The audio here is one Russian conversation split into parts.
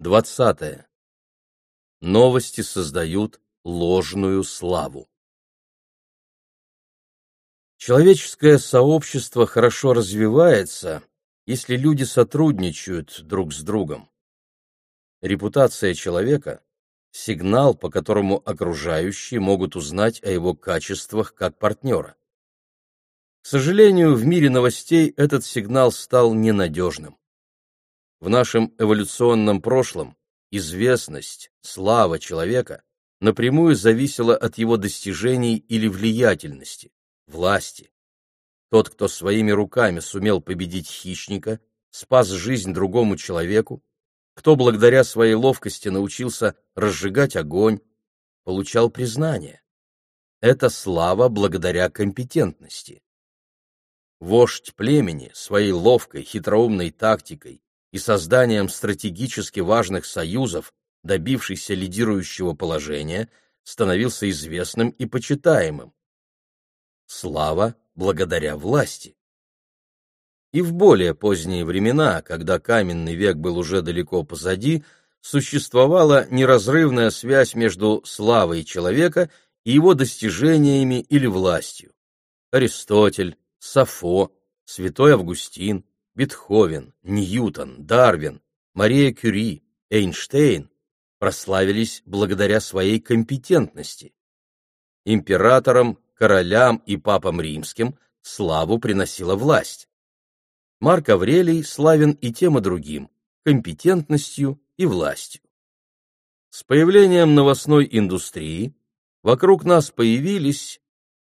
Двадцатое. Новости создают ложную славу. Человеческое сообщество хорошо развивается, если люди сотрудничают друг с другом. Репутация человека – сигнал, по которому окружающие могут узнать о его качествах как партнера. К сожалению, в мире новостей этот сигнал стал ненадежным. В нашем эволюционном прошлом известность, слава человека напрямую зависела от его достижений или влиятельности, власти. Тот, кто своими руками сумел победить хищника, спас жизнь другому человеку, кто благодаря своей ловкости научился разжигать огонь, получал признание. Это слава благодаря компетентности. Вождь племени своей ловкой, хитроумной тактикой и созданием стратегически важных союзов, добившийся лидирующего положения, становился известным и почитаемым. Слава благодаря власти. И в более поздние времена, когда каменный век был уже далеко позади, существовала неразрывная связь между славой человека и его достижениями или властью. Аристотель, Сафо, святой Августин, Бетховен, Ньютон, Дарвин, Мария Кюри, Эйнштейн прославились благодаря своей компетентности. Императорам, королям и папам римским славу приносила власть. Марк Аврелий славен и тем и другим – компетентностью и властью. С появлением новостной индустрии вокруг нас появились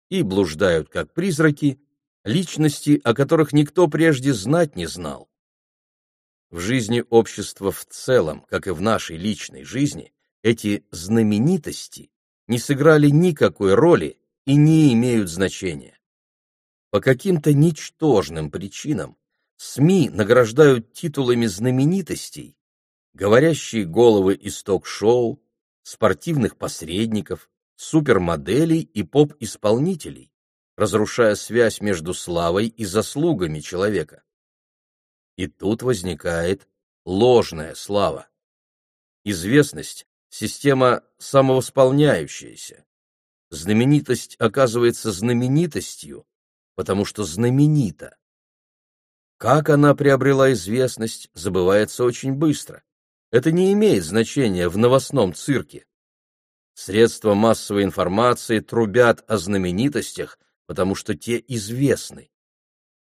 и блуждают как призраки личности, о которых никто прежде знать не знал. В жизни общества в целом, как и в нашей личной жизни, эти знаменитости не сыграли никакой роли и не имеют значения. По каким-то ничтожным причинам СМИ награждают титулами знаменитостей говорящие головы из ток-шоу, спортивных посредников, супермоделей и поп-исполнителей разрушая связь между славой и заслугами человека. И тут возникает ложная слава. Известность — система самовосполняющаяся. Знаменитость оказывается знаменитостью, потому что знаменита. Как она приобрела известность, забывается очень быстро. Это не имеет значения в новостном цирке. Средства массовой информации трубят о знаменитостях, потому что те известны.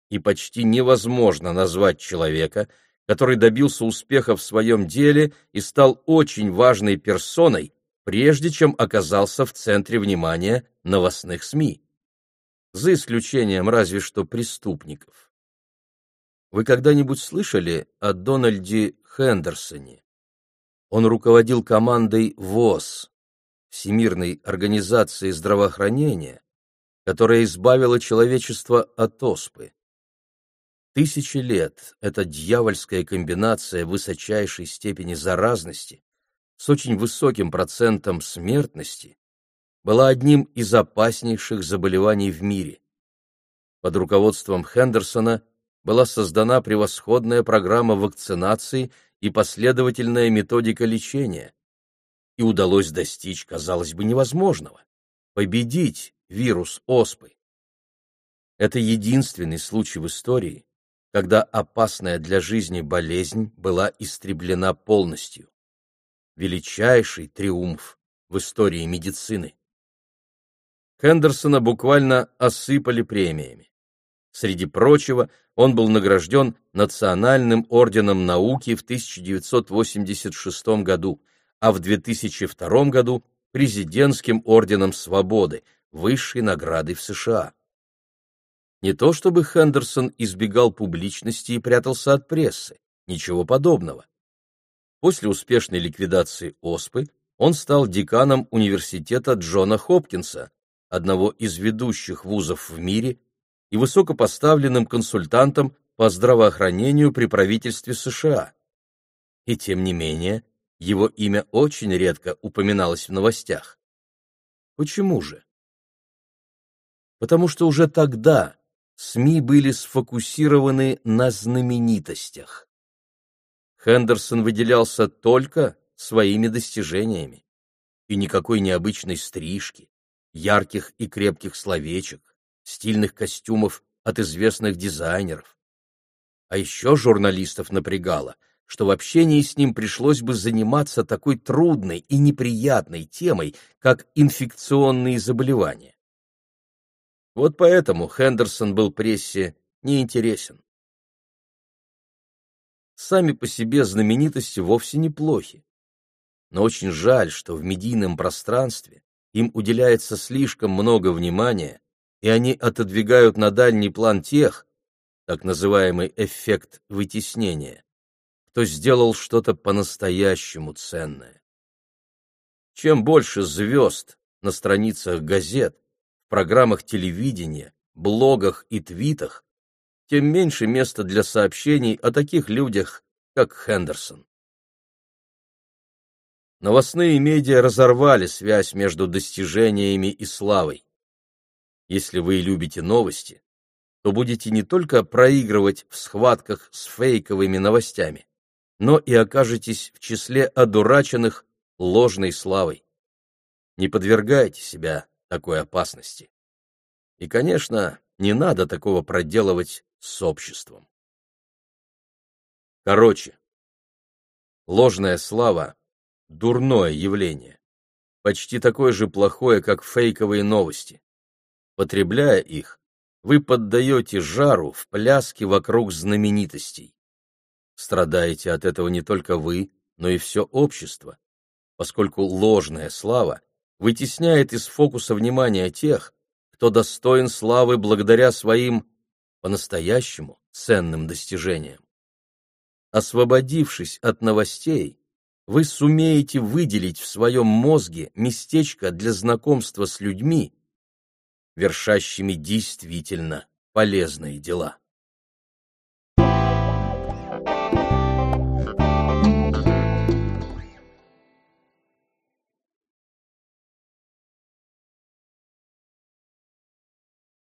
И почти невозможно назвать человека, который добился успеха в своем деле и стал очень важной персоной, прежде чем оказался в центре внимания новостных СМИ. За исключением разве что преступников. Вы когда-нибудь слышали о Дональде Хендерсоне? Он руководил командой ВОЗ, Всемирной организации здравоохранения, которая избавила человечество от оспы. Тысячи лет эта дьявольская комбинация высочайшей степени заразности с очень высоким процентом смертности была одним из опаснейших заболеваний в мире. Под руководством Хендерсона была создана превосходная программа вакцинации и последовательная методика лечения. И удалось достичь, казалось бы, невозможного – победить вирус оспы. Это единственный случай в истории, когда опасная для жизни болезнь была истреблена полностью. Величайший триумф в истории медицины. Хендерсона буквально осыпали премиями. Среди прочего, он был награжден Национальным орденом науки в 1986 году, а в 2002 году Президентским орденом свободы – высшей наградой в США. Не то чтобы Хендерсон избегал публичности и прятался от прессы, ничего подобного. После успешной ликвидации ОСПы он стал деканом университета Джона Хопкинса, одного из ведущих вузов в мире, и высокопоставленным консультантом по здравоохранению при правительстве США. И тем не менее, его имя очень редко упоминалось в новостях. Почему же? Потому что уже тогда СМИ были сфокусированы на знаменитостях. Хендерсон выделялся только своими достижениями. И никакой необычной стрижки, ярких и крепких словечек, стильных костюмов от известных дизайнеров. А еще журналистов напрягало, что в общении с ним пришлось бы заниматься такой трудной и неприятной темой, как инфекционные заболевания. Вот поэтому Хендерсон был прессе неинтересен. Сами по себе знаменитости вовсе неплохи. Но очень жаль, что в медийном пространстве им уделяется слишком много внимания, и они отодвигают на дальний план тех, так называемый эффект вытеснения, кто сделал что-то по-настоящему ценное. Чем больше звезд на страницах газет, программах телевидения, блогах и твитах, тем меньше места для сообщений о таких людях, как Хендерсон. Новостные медиа разорвали связь между достижениями и славой. Если вы любите новости, то будете не только проигрывать в схватках с фейковыми новостями, но и окажетесь в числе одураченных ложной славой. Не подвергайте себя такой опасности. И, конечно, не надо такого проделывать с обществом. Короче, ложная слава – дурное явление, почти такое же плохое, как фейковые новости. Потребляя их, вы поддаете жару в пляске вокруг знаменитостей. Страдаете от этого не только вы, но и все общество, поскольку ложная слава вытесняет из фокуса внимания тех, кто достоин славы благодаря своим по-настоящему ценным достижениям. Освободившись от новостей, вы сумеете выделить в своем мозге местечко для знакомства с людьми, вершащими действительно полезные дела.